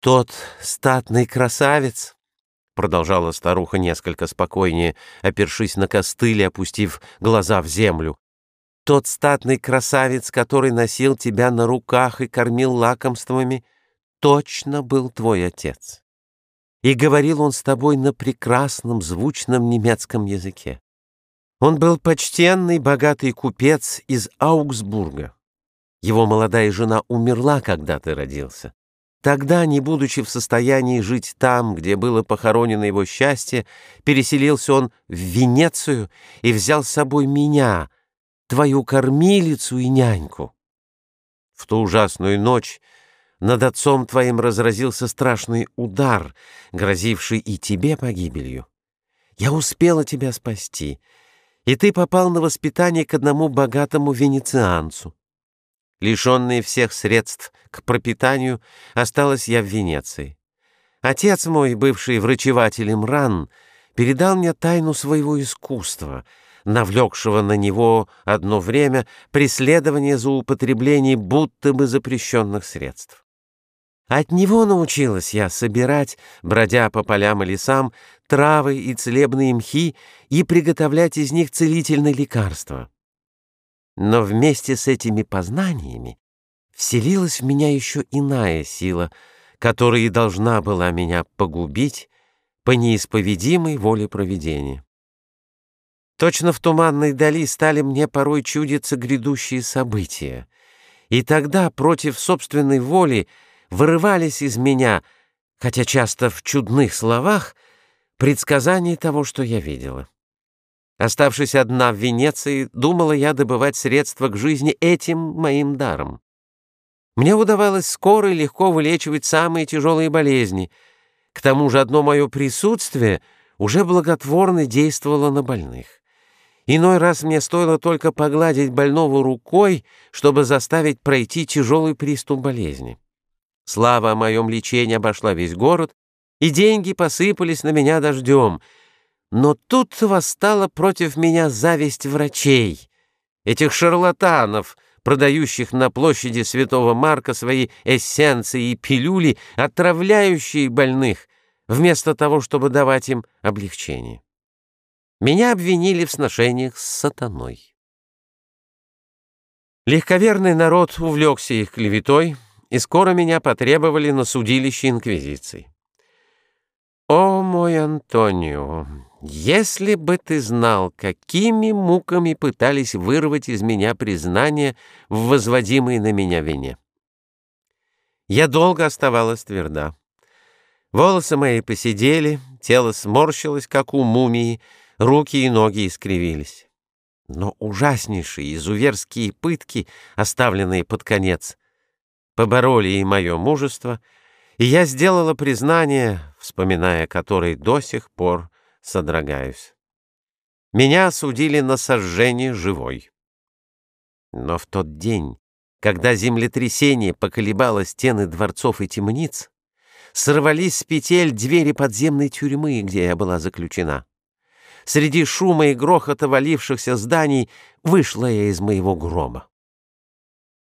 «Тот статный красавец», — продолжала старуха несколько спокойнее, опершись на костыль и опустив глаза в землю, «тот статный красавец, который носил тебя на руках и кормил лакомствами, точно был твой отец. И говорил он с тобой на прекрасном звучном немецком языке. Он был почтенный, богатый купец из Аугсбурга. Его молодая жена умерла, когда ты родился. Тогда, не будучи в состоянии жить там, где было похоронено его счастье, переселился он в Венецию и взял с собой меня, твою кормилицу и няньку. В ту ужасную ночь над отцом твоим разразился страшный удар, грозивший и тебе погибелью. Я успела тебя спасти, и ты попал на воспитание к одному богатому венецианцу. Лишенный всех средств к пропитанию, осталась я в Венеции. Отец мой, бывший врачевателем ран, передал мне тайну своего искусства, навлекшего на него одно время преследование за употребление будто бы запрещенных средств. От него научилась я собирать, бродя по полям и лесам, травы и целебные мхи и приготовлять из них целительные лекарства. Но вместе с этими познаниями вселилась в меня еще иная сила, которая и должна была меня погубить по неисповедимой воле провидения. Точно в туманной дали стали мне порой чудиться грядущие события, и тогда против собственной воли вырывались из меня, хотя часто в чудных словах, предсказания того, что я видела. Оставшись одна в Венеции, думала я добывать средства к жизни этим моим даром. Мне удавалось скоро и легко вылечивать самые тяжелые болезни. К тому же одно мое присутствие уже благотворно действовало на больных. Иной раз мне стоило только погладить больного рукой, чтобы заставить пройти тяжелый приступ болезни. Слава о моем лечении обошла весь город, и деньги посыпались на меня дождем — но тут восстала против меня зависть врачей, этих шарлатанов, продающих на площади Святого Марка свои эссенции и пилюли, отравляющие больных, вместо того, чтобы давать им облегчение. Меня обвинили в сношениях с сатаной. Легковерный народ увлекся их клеветой, и скоро меня потребовали на судилище Инквизиции. Мой Антонио, если бы ты знал, какими муками пытались вырвать из меня признание в возводимой на меня вине. Я долго оставалась тверда. Волосы мои посидели, тело сморщилось, как у мумии, руки и ноги искривились. Но ужаснейшие изуверские пытки, оставленные под конец, побороли и мое мужество, и я сделала признание, вспоминая которое до сих пор содрогаюсь. Меня осудили на сожжение живой. Но в тот день, когда землетрясение поколебало стены дворцов и темниц, сорвались с петель двери подземной тюрьмы, где я была заключена. Среди шума и грохота валившихся зданий вышла я из моего грома.